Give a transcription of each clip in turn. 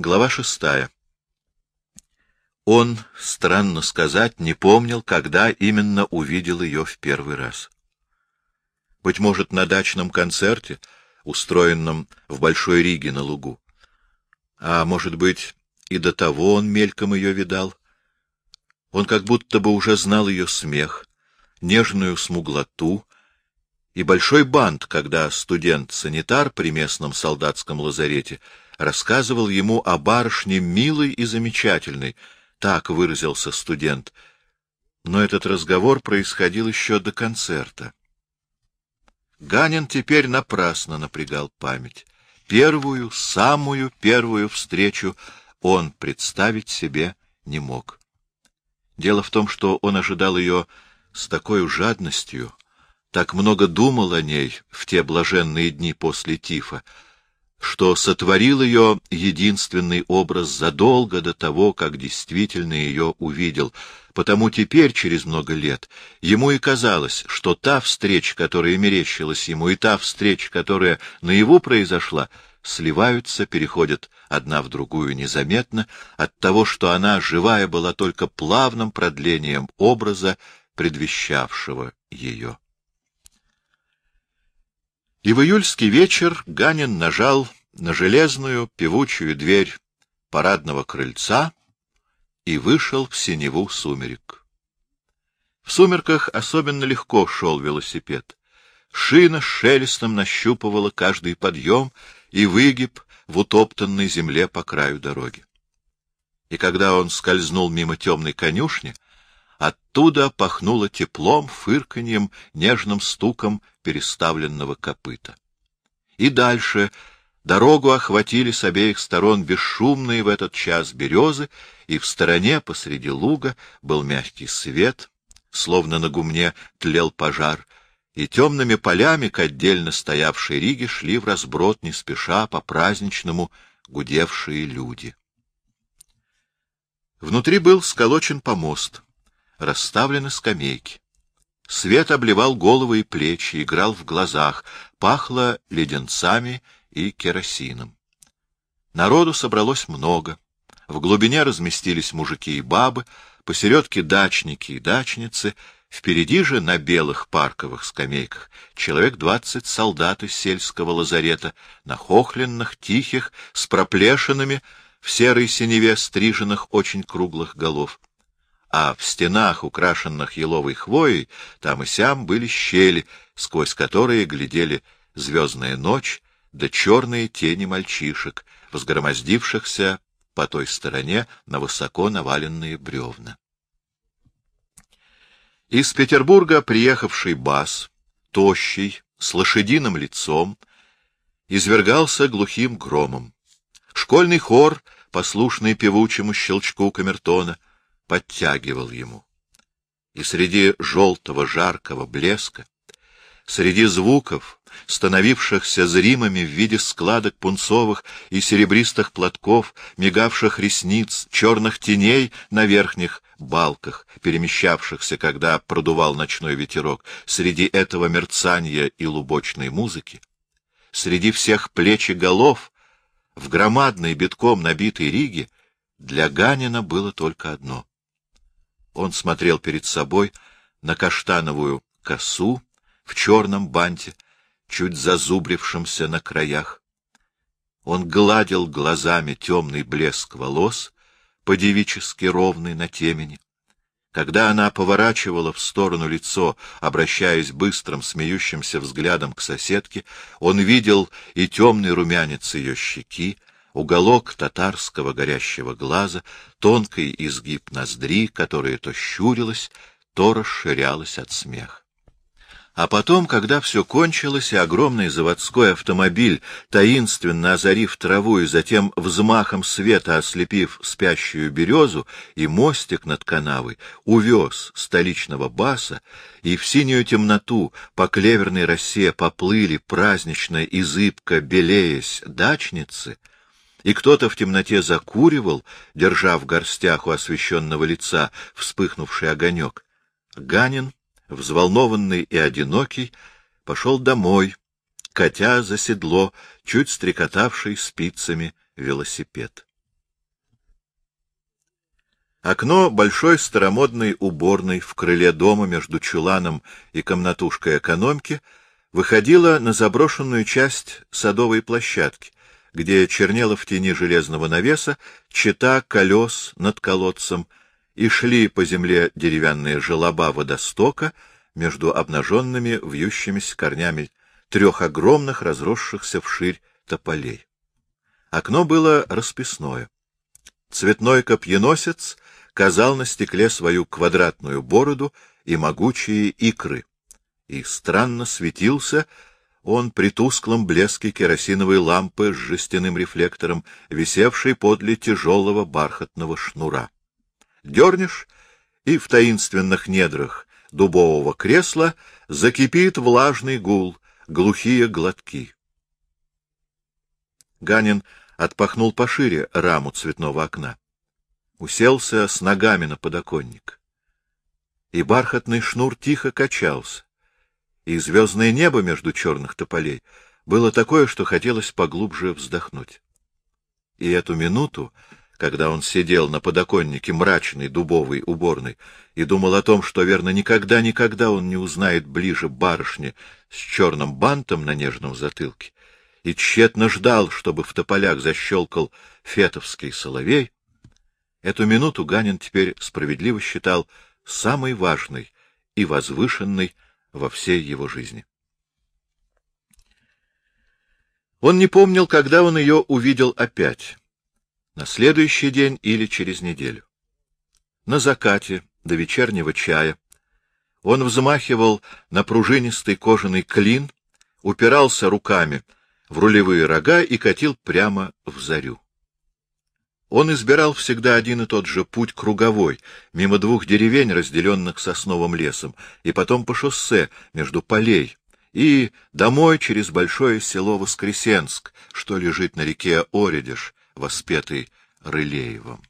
Глава шестая. Он, странно сказать, не помнил, когда именно увидел ее в первый раз. Быть может, на дачном концерте, устроенном в Большой Риге на лугу. А может быть, и до того он мельком ее видал. Он как будто бы уже знал ее смех, нежную смуглоту и большой бант, когда студент-санитар при местном солдатском лазарете рассказывал ему о барышне милой и замечательной, так выразился студент. Но этот разговор происходил еще до концерта. Ганин теперь напрасно напрягал память. Первую, самую первую встречу он представить себе не мог. Дело в том, что он ожидал ее с такой жадностью, так много думал о ней в те блаженные дни после Тифа, что сотворил ее единственный образ задолго до того, как действительно ее увидел, потому теперь, через много лет, ему и казалось, что та встреча, которая мерещилась ему, и та встреча, которая наяву произошла, сливаются, переходят одна в другую незаметно, от того, что она, живая, была только плавным продлением образа, предвещавшего ее. И в июльский вечер Ганин нажал на железную певучую дверь парадного крыльца и вышел в синеву сумерек. В сумерках особенно легко шел велосипед. Шина шелестом нащупывала каждый подъем и выгиб в утоптанной земле по краю дороги. И когда он скользнул мимо темной конюшни, оттуда пахнуло теплом, фырканьем, нежным стуком переставленного копыта. И дальше дорогу охватили с обеих сторон бесшумные в этот час березы, и в стороне посреди луга был мягкий свет, словно на гумне тлел пожар, и темными полями к отдельно стоявшей Риге шли в разброд не спеша по-праздничному гудевшие люди. Внутри был сколочен помост, расставлены скамейки. Свет обливал головы и плечи, играл в глазах, пахло леденцами и керосином. Народу собралось много. В глубине разместились мужики и бабы, посередке дачники и дачницы — Впереди же на белых парковых скамейках человек двадцать солдат из сельского лазарета, нахохленных, тихих, с проплешинами, в серой синеве стриженных очень круглых голов. А в стенах, украшенных еловой хвоей, там и сям были щели, сквозь которые глядели звездная ночь да черные тени мальчишек, взгромоздившихся по той стороне на высоко наваленные бревна. Из Петербурга приехавший бас, тощий, с лошадиным лицом, извергался глухим громом. Школьный хор, послушный певучему щелчку камертона, подтягивал ему. И среди желтого жаркого блеска, среди звуков, становившихся зримыми в виде складок пунцовых и серебристых платков, мигавших ресниц, черных теней на верхних балках, перемещавшихся, когда продувал ночной ветерок, среди этого мерцания и лубочной музыки, среди всех плеч и голов, в громадной битком набитой Риге, для Ганина было только одно. Он смотрел перед собой на каштановую косу в черном банте, чуть зазубрившемся на краях. Он гладил глазами темный блеск волос, по-девически ровный на темени. Когда она поворачивала в сторону лицо, обращаясь быстрым, смеющимся взглядом к соседке, он видел и темный румянец ее щеки, уголок татарского горящего глаза, тонкий изгиб ноздри, которая то щурилась, то расширялась от смеха. А потом, когда все кончилось, и огромный заводской автомобиль, таинственно озарив траву и затем взмахом света ослепив спящую березу и мостик над канавой, увез столичного баса, и в синюю темноту по клеверной росе поплыли празднично и зыбко белеясь дачницы, и кто-то в темноте закуривал, держа в горстях у освещенного лица вспыхнувший огонек, Ганин взволнованный и одинокий, пошел домой, катя за седло, чуть стрекотавший спицами велосипед. Окно большой старомодной уборной в крыле дома между чуланом и комнатушкой экономки выходило на заброшенную часть садовой площадки, где чернела в тени железного навеса чета колес над колодцем, и шли по земле деревянные желоба водостока между обнаженными вьющимися корнями трех огромных разросшихся вширь тополей. Окно было расписное. Цветной копьеносец казал на стекле свою квадратную бороду и могучие икры, и странно светился он при тусклом блеске керосиновой лампы с жестяным рефлектором, висевшей подле тяжелого бархатного шнура. Дернешь, и в таинственных недрах дубового кресла закипит влажный гул, глухие глотки. Ганин отпахнул пошире раму цветного окна. Уселся с ногами на подоконник. И бархатный шнур тихо качался. И звездное небо между черных тополей было такое, что хотелось поглубже вздохнуть. И эту минуту, когда он сидел на подоконнике мрачной дубовой уборной и думал о том, что, верно, никогда-никогда он не узнает ближе барышни с черным бантом на нежном затылке, и тщетно ждал, чтобы в тополях защелкал фетовский соловей, эту минуту Ганин теперь справедливо считал самой важной и возвышенной во всей его жизни. Он не помнил, когда он ее увидел опять, на следующий день или через неделю. На закате до вечернего чая он взмахивал на пружинистый кожаный клин, упирался руками в рулевые рога и катил прямо в зарю. Он избирал всегда один и тот же путь круговой, мимо двух деревень, разделенных сосновым лесом, и потом по шоссе между полей, и домой через большое село Воскресенск, что лежит на реке Оредиш, воспетый Рылеевым.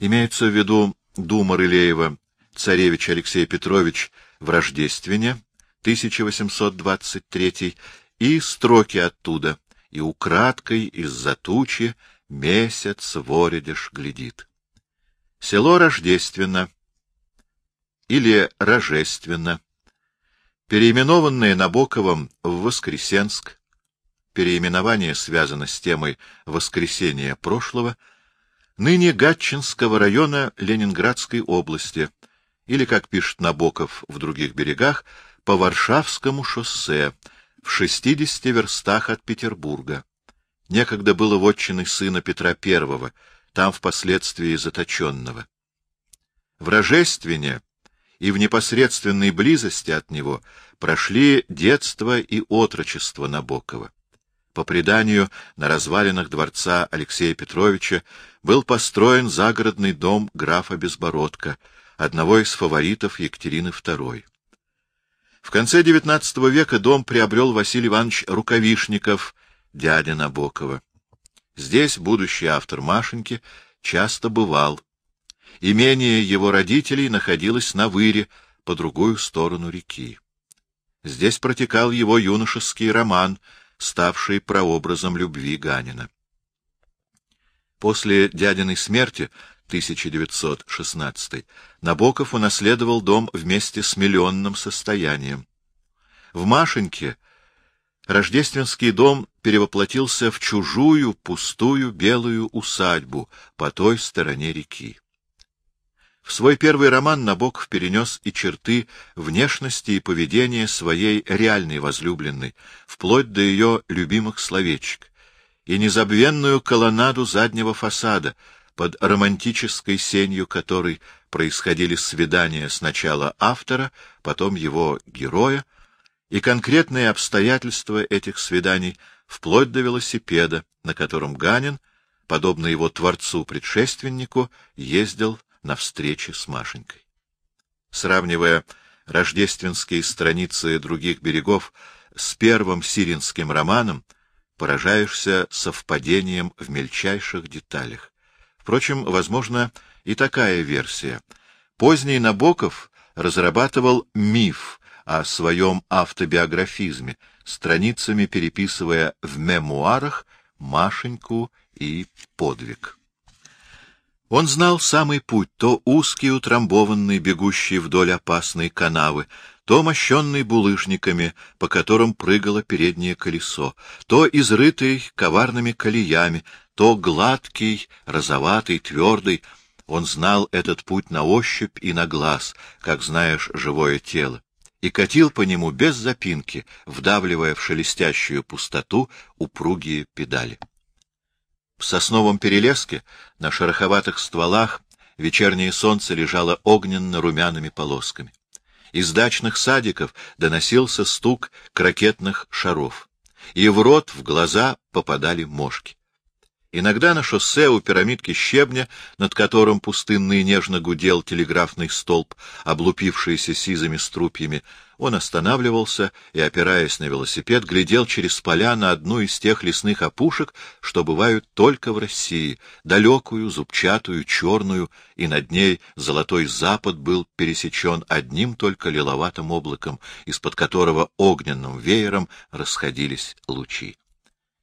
Имеется в виду дума Рылеева царевич Алексей Петрович в Рождествене, 1823, и строки оттуда, и украдкой из-за тучи месяц воридиш глядит. Село Рождественно или Рожественно, переименованное Набоковым в Воскресенск, переименование связано с темой воскресения прошлого, ныне Гатчинского района Ленинградской области, или, как пишет Набоков в других берегах, по Варшавскому шоссе, в шестидесяти верстах от Петербурга. Некогда было вотчиной сына Петра I, там впоследствии заточенного. В Рожествене и в непосредственной близости от него прошли детство и отрочество Набокова. По преданию, на развалинах дворца Алексея Петровича был построен загородный дом графа Безбородка, одного из фаворитов Екатерины II. В конце XIX века дом приобрел Василий Иванович Рукавишников, дядя Набокова. Здесь будущий автор Машеньки часто бывал. Имение его родителей находилось на выре, по другую сторону реки. Здесь протекал его юношеский роман, ставший прообразом любви Ганина. После дядиной смерти 1916 Набоков унаследовал дом вместе с миллионным состоянием. В Машеньке рождественский дом перевоплотился в чужую, пустую, белую усадьбу по той стороне реки. В свой первый роман Набоков перенес и черты внешности и поведения своей реальной возлюбленной, вплоть до ее любимых словечек, и незабвенную колоннаду заднего фасада — под романтической сенью которой происходили свидания сначала автора, потом его героя, и конкретные обстоятельства этих свиданий вплоть до велосипеда, на котором Ганин, подобно его творцу-предшественнику, ездил на встречи с Машенькой. Сравнивая рождественские страницы других берегов с первым сиринским романом, поражаешься совпадением в мельчайших деталях. Впрочем, возможно и такая версия. Поздний Набоков разрабатывал миф о своем автобиографизме, страницами переписывая в мемуарах Машеньку и подвиг. Он знал самый путь, то узкий, утрамбованный, бегущий вдоль опасной канавы, то мощенный булыжниками, по которым прыгало переднее колесо, то изрытый коварными колеями, то гладкий, розоватый, твердый. Он знал этот путь на ощупь и на глаз, как знаешь живое тело, и катил по нему без запинки, вдавливая в шелестящую пустоту упругие педали. В сосновом перелеске на шероховатых стволах вечернее солнце лежало огненно-румяными полосками. Из дачных садиков доносился стук крокетных шаров, и в рот, в глаза попадали мошки. Иногда на шоссе у пирамидки щебня, над которым пустынно и нежно гудел телеграфный столб, облупившийся сизыми струпьями, он останавливался и, опираясь на велосипед, глядел через поля на одну из тех лесных опушек, что бывают только в России, далекую, зубчатую, черную, и над ней золотой запад был пересечен одним только лиловатым облаком, из-под которого огненным веером расходились лучи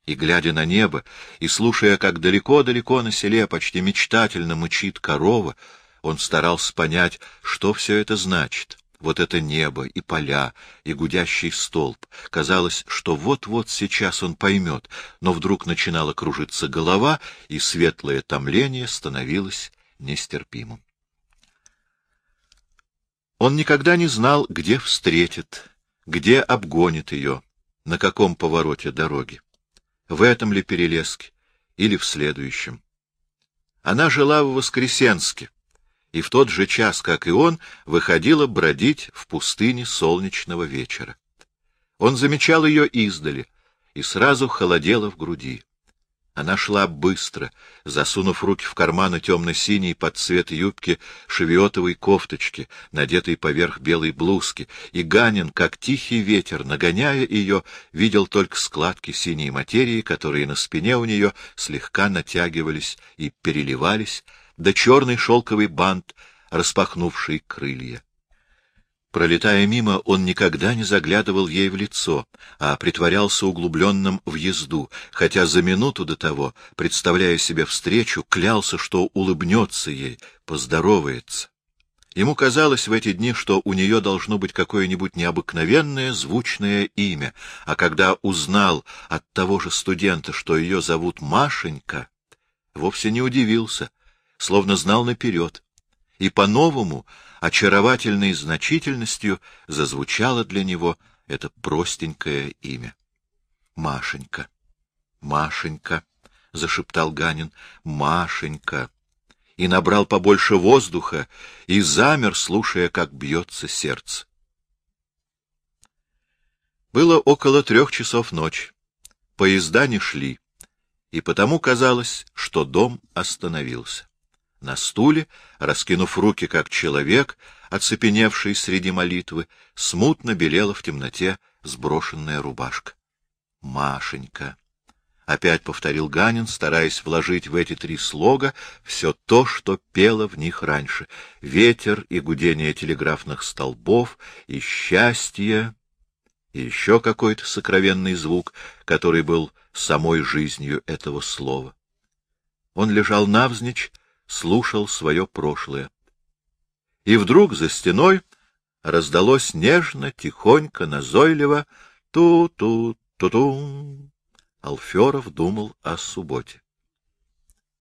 и, глядя на небо, и слушая, как далеко-далеко на селе почти мечтательно мычит корова, он старался понять, что все это значит. Вот это небо и поля, и гудящий столб. Казалось, что вот-вот сейчас он поймет, но вдруг начинала кружиться голова, и светлое томление становилось нестерпимым. Он никогда не знал, где встретит, где обгонит ее, на каком повороте дороги в этом ли перелеске или в следующем. Она жила в Воскресенске, и в тот же час, как и он, выходила бродить в пустыне солнечного вечера. Он замечал ее издали, и сразу холодело в груди. Она шла быстро, засунув руки в карманы темно-синей под цвет юбки шевиотовой кофточки, надетой поверх белой блузки, и Ганин, как тихий ветер, нагоняя ее, видел только складки синей материи, которые на спине у нее слегка натягивались и переливались, да черный шелковый бант, распахнувший крылья. Пролетая мимо, он никогда не заглядывал ей в лицо, а притворялся углубленным в езду, хотя за минуту до того, представляя себе встречу, клялся, что улыбнется ей, поздоровается. Ему казалось в эти дни, что у нее должно быть какое-нибудь необыкновенное звучное имя, а когда узнал от того же студента, что ее зовут Машенька, вовсе не удивился, словно знал наперед, и по-новому очаровательной значительностью зазвучало для него это простенькое имя. Машенька, Машенька, — зашептал Ганин, — Машенька, и набрал побольше воздуха и замер, слушая, как бьется сердце. Было около трех часов ночи. Поезда не шли, и потому казалось, что дом остановился. На стуле, раскинув руки, как человек, оцепеневший среди молитвы, смутно белела в темноте сброшенная рубашка. «Машенька!» — опять повторил Ганин, стараясь вложить в эти три слога все то, что пело в них раньше — ветер и гудение телеграфных столбов, и счастье, и еще какой-то сокровенный звук, который был самой жизнью этого слова. Он лежал навзничь, слушал свое прошлое. И вдруг за стеной раздалось нежно, тихонько, назойливо «ту-ту-ту-ту». Алферов думал о субботе.